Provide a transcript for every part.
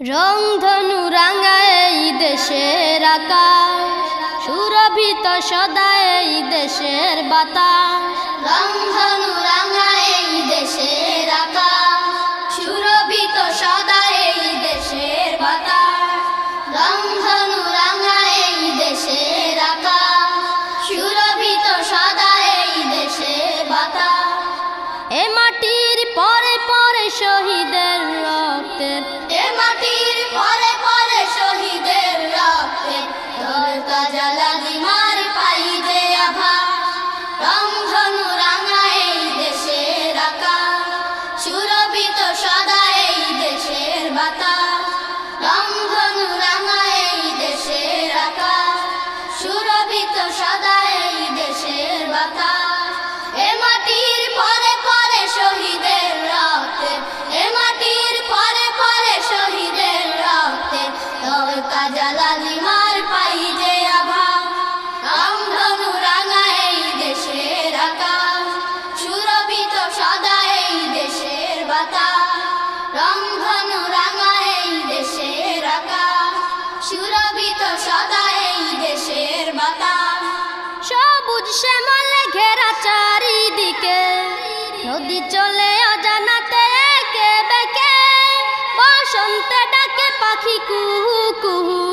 রংধনু রাঙায় এই দেশের আকাশ, সুরভিত সদা এই দেশের বাতাস। রংধনু রাঙায় এই দেশের আকাশ, সুরভিত সদা এই দেশের বাতাস। রংধনু রাঙায় এই দেশের আকাশ, সুরভিত সদা এই দেশের বাতাস। এ মাটির পরে পরে সদা এই দেশের বাতাস। পরে পরে শহীদের রক্তে, এ পরে পরে শহীদের রক্তে, তবে কাজা লালিমার পাই যে আভা। রংধনু রাঙা এই দেশের আকাশ, সুরভিত সদা এই দেশের বাতাস। রংধনু চারিদিকে। নদী চলে অজানাতে কে বেকে। বসন্তে ডাকে পাখি কুহু কুহু।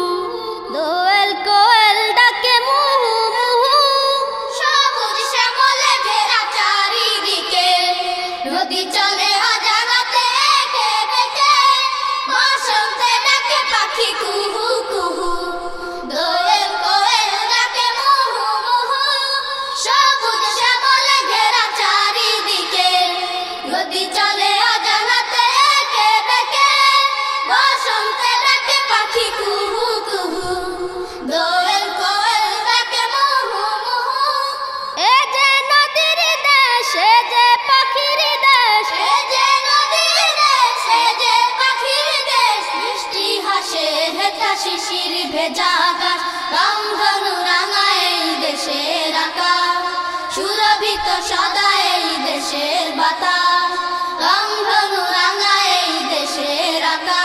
রাঙা এই দেশের আকাশ, সুরভিত সদা এই দেশের বাতাস রংধনু রাঙা এই দেশের আকাশ।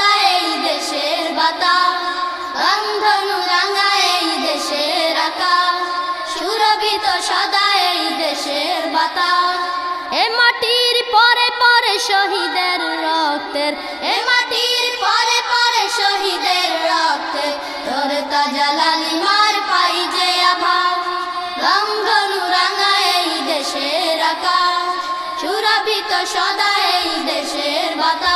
শহীদের রক্তের, এ মাটির পরে পরে শহীদের রক্তে তোর তাজা লালিমার পাই যে আভাস রংধনু রাঙা এই দেশের আকাশ। সুরভিত সদা এই দেশের বাতাস।